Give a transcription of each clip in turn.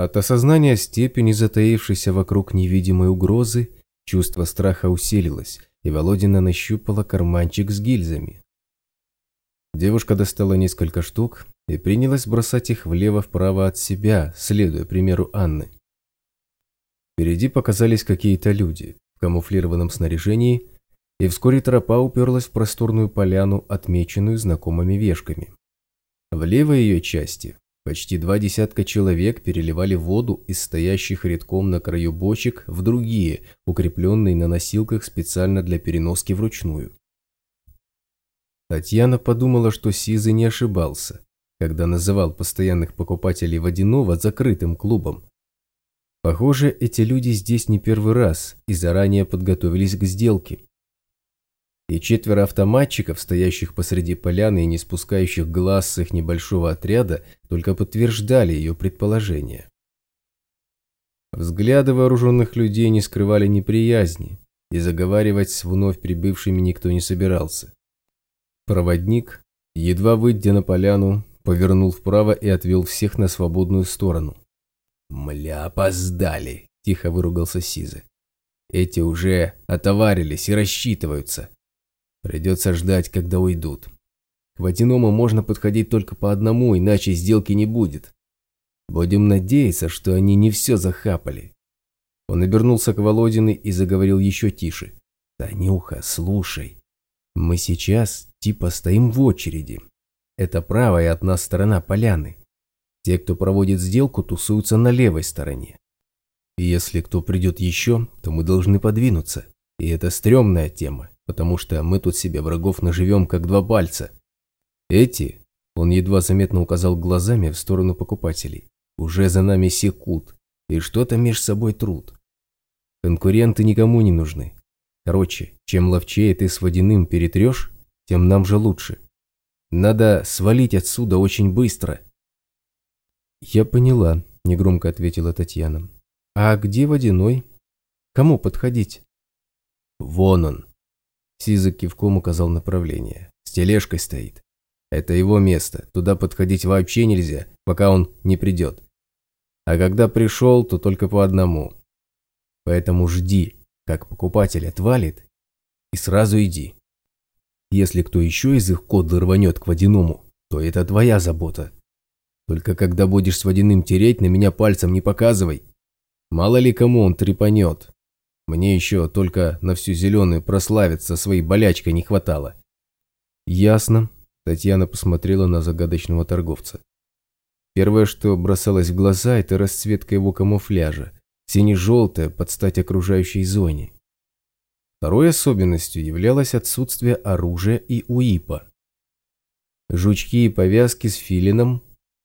От осознания степени затаившейся вокруг невидимой угрозы, чувство страха усилилось, и Володина нащупала карманчик с гильзами. Девушка достала несколько штук и принялась бросать их влево-вправо от себя, следуя примеру Анны. Впереди показались какие-то люди в камуфлированном снаряжении, и вскоре тропа уперлась в просторную поляну, отмеченную знакомыми вешками. В левой ее части почти два десятка человек переливали воду из стоящих редком на краю бочек в другие, укрепленные на носилках специально для переноски вручную. Татьяна подумала, что Сизы не ошибался, когда называл постоянных покупателей водяного закрытым клубом. Похоже, эти люди здесь не первый раз и заранее подготовились к сделке. И четверо автоматчиков, стоящих посреди поляны и не спускающих глаз с их небольшого отряда, только подтверждали ее предположение. Взгляды вооруженных людей не скрывали неприязни, и заговаривать с вновь прибывшими никто не собирался. Проводник, едва выйдя на поляну, повернул вправо и отвел всех на свободную сторону. «Мля, опоздали!» – тихо выругался Сиза. «Эти уже отоварились и рассчитываются. Придется ждать, когда уйдут. К водяному можно подходить только по одному, иначе сделки не будет. Будем надеяться, что они не все захапали». Он обернулся к Володиной и заговорил еще тише. «Танюха, слушай, мы сейчас типа стоим в очереди. Это правая от нас сторона поляны. Те, кто проводит сделку, тусуются на левой стороне. И если кто придет еще, то мы должны подвинуться. И это стрёмная тема, потому что мы тут себе врагов наживем как два пальца. Эти, он едва заметно указал глазами в сторону покупателей, уже за нами секут и что-то меж собой труд. Конкуренты никому не нужны. Короче, чем ловчее ты с водяным перетрешь, тем нам же лучше. Надо свалить отсюда очень быстро. Я поняла, негромко ответила Татьяна. А где водяной? Кому подходить? Вон он. Сизок кивком указал направление. С тележкой стоит. Это его место. Туда подходить вообще нельзя, пока он не придет. А когда пришел, то только по одному. Поэтому жди, как покупатель отвалит, и сразу иди. Если кто еще из их кодлы рванет к водяному, то это твоя забота. Только когда будешь с водяным тереть, на меня пальцем не показывай. Мало ли кому он трепанет. Мне еще только на всю зеленую прославиться своей болячкой не хватало. Ясно. Татьяна посмотрела на загадочного торговца. Первое, что бросалось в глаза, это расцветка его камуфляжа. Сине-желтая, под стать окружающей зоне. Второй особенностью являлось отсутствие оружия и УИПа. Жучки и повязки с филином,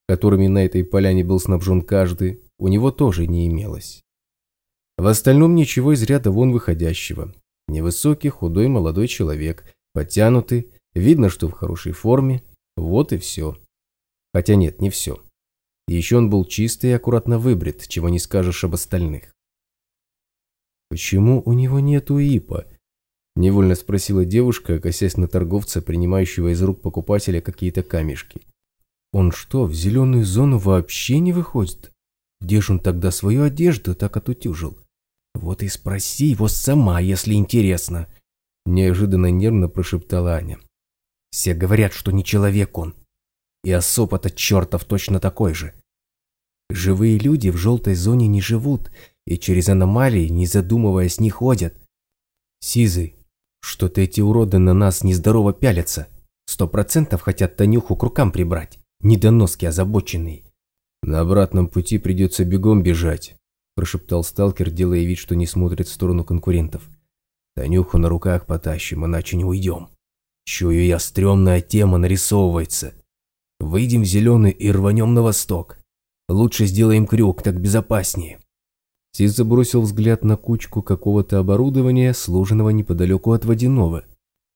которыми на этой поляне был снабжен каждый, у него тоже не имелось. В остальном ничего из ряда вон выходящего. Невысокий, худой молодой человек, подтянутый, видно, что в хорошей форме, вот и все. Хотя нет, не все. Еще он был чистый и аккуратно выбрит, чего не скажешь об остальных. «Почему у него нет УИПа?» – невольно спросила девушка, косясь на торговца, принимающего из рук покупателя какие-то камешки. «Он что, в зеленую зону вообще не выходит? Где же он тогда свою одежду так отутюжил? Вот и спроси его сама, если интересно!» Неожиданно нервно прошептала Аня. «Все говорят, что не человек он. И особ этот чертов точно такой же. Живые люди в желтой зоне не живут, и через аномалии, не задумываясь, не ходят. Сизый, что-то эти уроды на нас нездорово пялятся. Сто процентов хотят Танюху к рукам прибрать. Недоноски озабоченные. На обратном пути придется бегом бежать, прошептал сталкер, делая вид, что не смотрит в сторону конкурентов. Танюху на руках потащим, иначе не уйдем. Чую я, стрёмная тема нарисовывается. Выйдем в зеленый и рванем на восток. Лучше сделаем крюк, так безопаснее. Сиз забросил взгляд на кучку какого-то оборудования, сложенного неподалеку от водяного.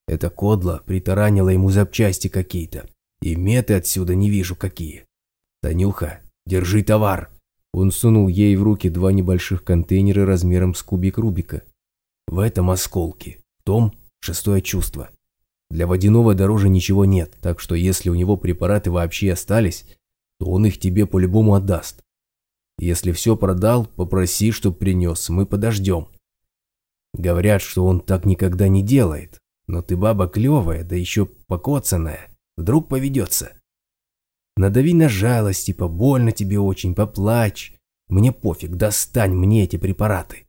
Это кодло притаранило ему запчасти какие-то. И меты отсюда не вижу какие. Танюха, держи товар. Он сунул ей в руки два небольших контейнера размером с кубик Рубика. В этом осколки, в том шестое чувство. Для водяного дороже ничего нет, так что если у него препараты вообще остались, то он их тебе по-любому отдаст. Если все продал, попроси, чтоб принес, мы подождем. Говорят, что он так никогда не делает, но ты баба клевая, да еще покоцанная, вдруг поведется. Надави на жалость, типа больно тебе очень, поплачь. Мне пофиг, достань мне эти препараты.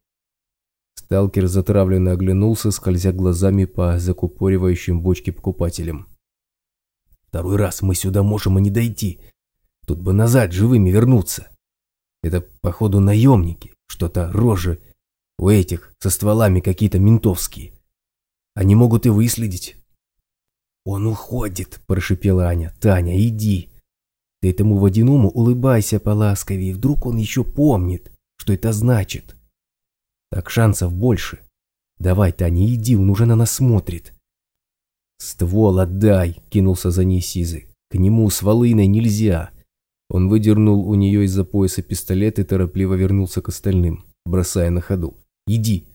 Сталкер затравленно оглянулся, скользя глазами по закупоривающим бочки покупателям. Второй раз мы сюда можем и не дойти. Тут бы назад живыми вернуться. Это, походу, наемники, что-то рожи у этих со стволами какие-то ментовские. Они могут и выследить. «Он уходит», – прошипела Аня. «Таня, иди. Ты этому водяному улыбайся поласковее, вдруг он еще помнит, что это значит. Так шансов больше. Давай, Таня, иди, он уже на нас смотрит». «Ствол отдай», – кинулся за ней Сизы. «К нему с волыной нельзя». Он выдернул у нее из-за пояса пистолет и торопливо вернулся к остальным, бросая на ходу. Иди!»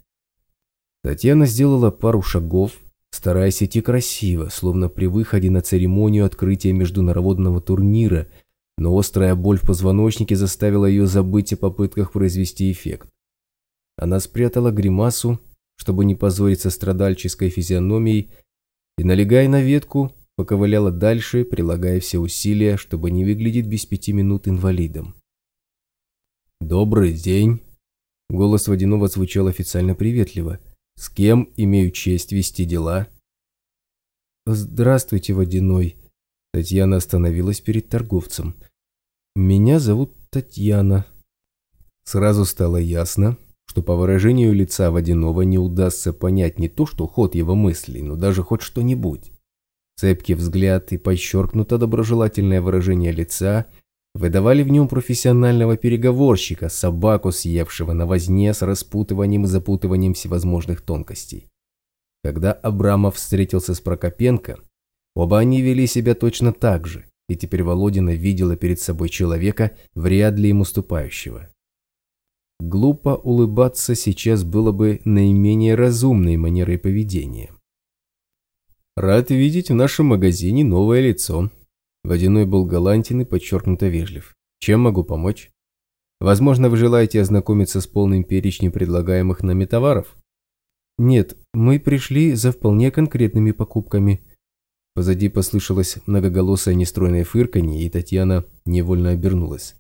Татьяна сделала пару шагов, стараясь идти красиво, словно при выходе на церемонию открытия международного турнира, но острая боль в позвоночнике заставила ее забыть о попытках произвести эффект. Она спрятала гримасу, чтобы не позориться страдальческой физиономией, и, налегая на ветку, поковыляла дальше, прилагая все усилия, чтобы не выглядеть без пяти минут инвалидом. «Добрый день!» Голос Водянова звучал официально приветливо. «С кем имею честь вести дела?» «Здравствуйте, Водяной». Татьяна остановилась перед торговцем. «Меня зовут Татьяна». Сразу стало ясно, что по выражению лица Водянова не удастся понять не то, что ход его мыслей, но даже хоть что-нибудь. Цепкий взгляд и подчеркнуто доброжелательное выражение лица – выдавали в нем профессионального переговорщика, собаку, съевшего на возне с распутыванием и запутыванием всевозможных тонкостей. Когда Абрамов встретился с Прокопенко, оба они вели себя точно так же, и теперь Володина видела перед собой человека, вряд ли ему уступающего. Глупо улыбаться сейчас было бы наименее разумной манерой поведения. «Рад видеть в нашем магазине новое лицо», Водяной был галантен и подчеркнуто вежлив. Чем могу помочь? Возможно, вы желаете ознакомиться с полным перечнем предлагаемых нами товаров? Нет, мы пришли за вполне конкретными покупками. Позади послышалось многоголосое нестройное фырканье, и Татьяна невольно обернулась.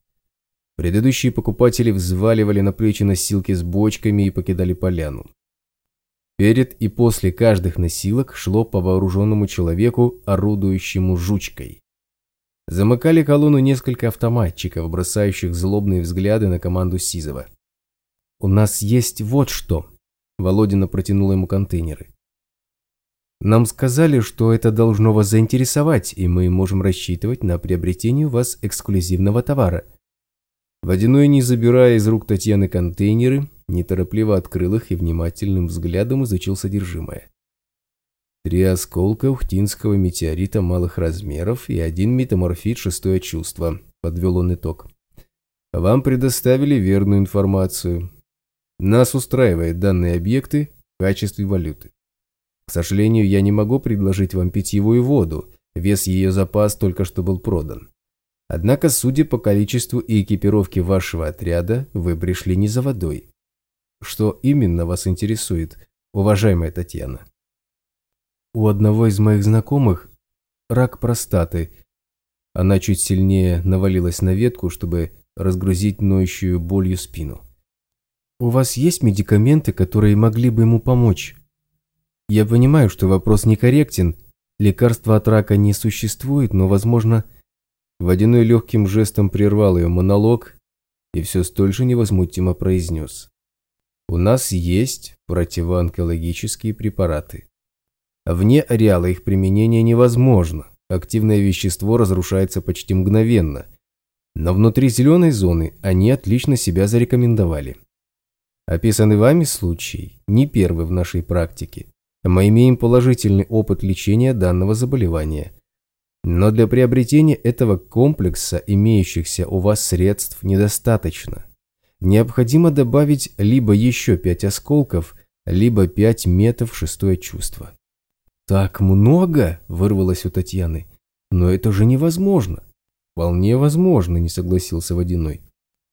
Предыдущие покупатели взваливали на плечи носилки с бочками и покидали поляну. Перед и после каждых носилок шло по вооруженному человеку, орудующему жучкой. Замыкали колонну несколько автоматчиков, бросающих злобные взгляды на команду Сизова. «У нас есть вот что», – Володина протянула ему контейнеры. «Нам сказали, что это должно вас заинтересовать, и мы можем рассчитывать на приобретение у вас эксклюзивного товара». Водяной, не забирая из рук Татьяны контейнеры, неторопливо открыл их и внимательным взглядом изучил содержимое. Три осколка ухтинского метеорита малых размеров и один метаморфит шестое чувство, подвел он итог. Вам предоставили верную информацию. Нас устраивают данные объекты в качестве валюты. К сожалению, я не могу предложить вам питьевую воду, вес ее запас только что был продан. Однако, судя по количеству и экипировке вашего отряда, вы пришли не за водой. Что именно вас интересует, уважаемая Татьяна? У одного из моих знакомых рак простаты. Она чуть сильнее навалилась на ветку, чтобы разгрузить ноющую болью спину. У вас есть медикаменты, которые могли бы ему помочь? Я понимаю, что вопрос некорректен. Лекарства от рака не существует, но, возможно... Водяной легким жестом прервал ее монолог и все столь же невозмутимо произнес. У нас есть противоонкологические препараты. Вне ареала их применения невозможно. Активное вещество разрушается почти мгновенно. Но внутри зеленой зоны они отлично себя зарекомендовали. Описанный вами случай не первый в нашей практике. Мы имеем положительный опыт лечения данного заболевания. Но для приобретения этого комплекса имеющихся у вас средств недостаточно. Необходимо добавить либо еще пять осколков, либо пять метов шестое чувство. «Так много?» – вырвалось у Татьяны. «Но это же невозможно». «Вполне возможно», – не согласился Водяной.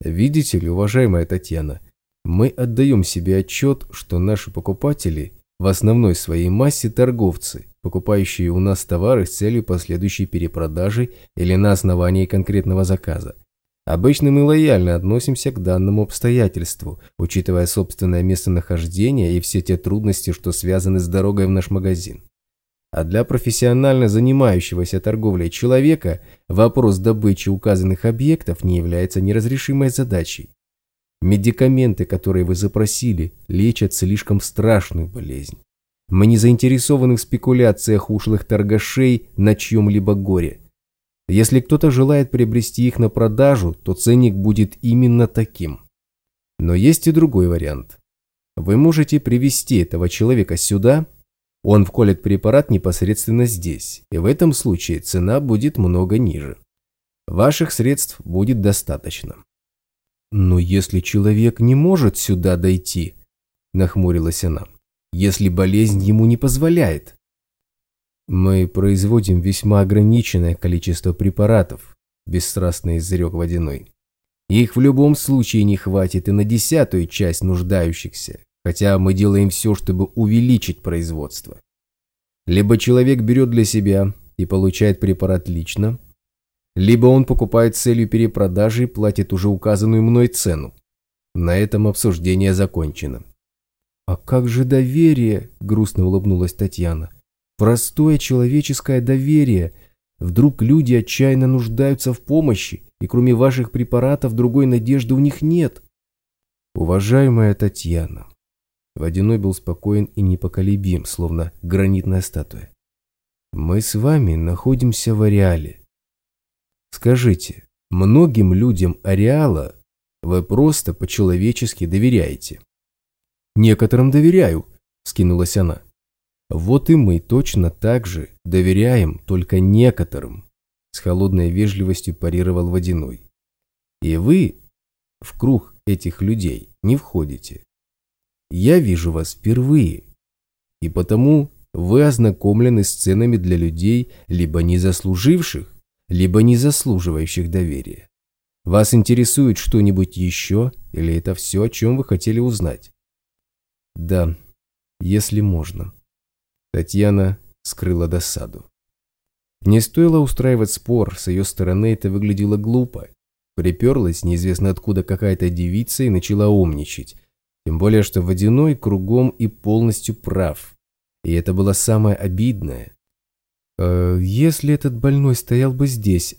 Видите ли, уважаемая Татьяна, мы отдаем себе отчет, что наши покупатели в основной своей массе торговцы, покупающие у нас товары с целью последующей перепродажи или на основании конкретного заказа. Обычно мы лояльно относимся к данному обстоятельству, учитывая собственное местонахождение и все те трудности, что связаны с дорогой в наш магазин. А для профессионально занимающегося торговлей человека вопрос добычи указанных объектов не является неразрешимой задачей. Медикаменты, которые вы запросили, лечат слишком страшную болезнь. Мы не заинтересованы в спекуляциях ушлых торгашей на чьем-либо горе. Если кто-то желает приобрести их на продажу, то ценник будет именно таким. Но есть и другой вариант. Вы можете привести этого человека сюда, он вколет препарат непосредственно здесь, и в этом случае цена будет много ниже. Ваших средств будет достаточно. «Но если человек не может сюда дойти», – нахмурилась она, – «если болезнь ему не позволяет». «Мы производим весьма ограниченное количество препаратов», – бесстрастно изрек Водяной. «Их в любом случае не хватит и на десятую часть нуждающихся, хотя мы делаем все, чтобы увеличить производство. Либо человек берет для себя и получает препарат лично, либо он покупает с целью перепродажи и платит уже указанную мной цену. На этом обсуждение закончено. «А как же доверие?» – грустно улыбнулась Татьяна. «Простое человеческое доверие. Вдруг люди отчаянно нуждаются в помощи, и кроме ваших препаратов другой надежды у них нет». «Уважаемая Татьяна». Водяной был спокоен и непоколебим, словно гранитная статуя. «Мы с вами находимся в ареале. Скажите, многим людям ареала вы просто по-человечески доверяете? Некоторым доверяю, скинулась она. Вот и мы точно так же доверяем только некоторым, с холодной вежливостью парировал Водяной. И вы в круг этих людей не входите. Я вижу вас впервые, и потому вы ознакомлены с ценами для людей, либо не заслуживших, либо не заслуживающих доверия. Вас интересует что-нибудь еще, или это все, о чем вы хотели узнать? Да, если можно. Татьяна скрыла досаду. Не стоило устраивать спор, с ее стороны это выглядело глупо. Приперлась неизвестно откуда какая-то девица и начала умничать. Тем более, что Водяной кругом и полностью прав. И это было самое обидное. Э, если этот больной стоял бы здесь,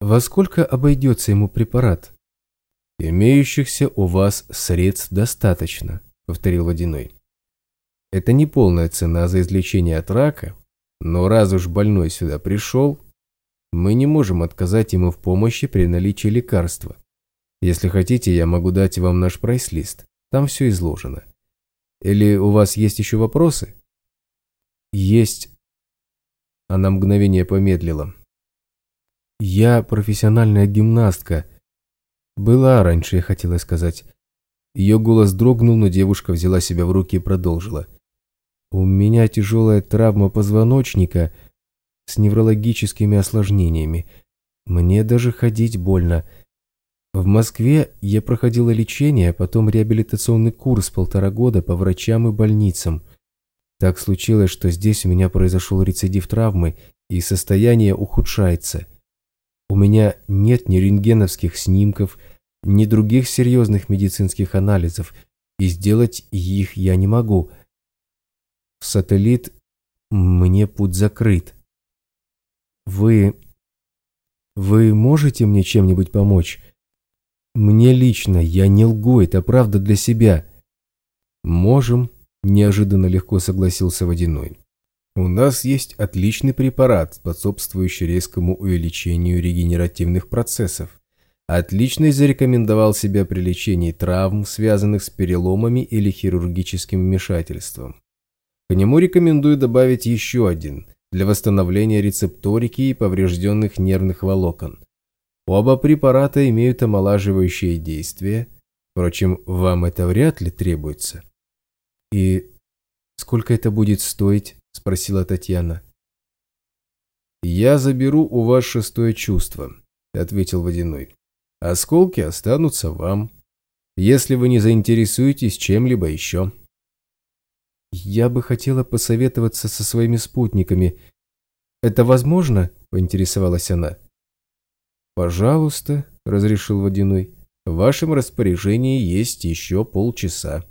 во сколько обойдется ему препарат? Имеющихся у вас средств достаточно, повторил Водяной. Это не полная цена за излечение от рака, но раз уж больной сюда пришел, мы не можем отказать ему в помощи при наличии лекарства. Если хотите, я могу дать вам наш прайс-лист. Там все изложено. Или у вас есть еще вопросы? Есть она мгновение помедлила. «Я профессиональная гимнастка. Была раньше, я хотела сказать». Ее голос дрогнул, но девушка взяла себя в руки и продолжила. «У меня тяжелая травма позвоночника с неврологическими осложнениями. Мне даже ходить больно. В Москве я проходила лечение, а потом реабилитационный курс полтора года по врачам и больницам. Так случилось, что здесь у меня произошел рецидив травмы, и состояние ухудшается. У меня нет ни рентгеновских снимков, ни других серьезных медицинских анализов, и сделать их я не могу. В сателлит мне путь закрыт. Вы... Вы можете мне чем-нибудь помочь? Мне лично, я не лгу, это правда для себя. Можем, Неожиданно легко согласился Водяной. У нас есть отличный препарат, способствующий резкому увеличению регенеративных процессов. Отлично зарекомендовал себя при лечении травм, связанных с переломами или хирургическим вмешательством. К нему рекомендую добавить еще один для восстановления рецепторики и поврежденных нервных волокон. Оба препарата имеют омолаживающее действие, впрочем, вам это вряд ли требуется. «И сколько это будет стоить?» – спросила Татьяна. «Я заберу у вас шестое чувство», – ответил Водяной. Осколки останутся вам, если вы не заинтересуетесь чем-либо еще. Я бы хотела посоветоваться со своими спутниками. Это возможно? Поинтересовалась она. Пожалуйста, разрешил Водяной. В вашем распоряжении есть еще полчаса.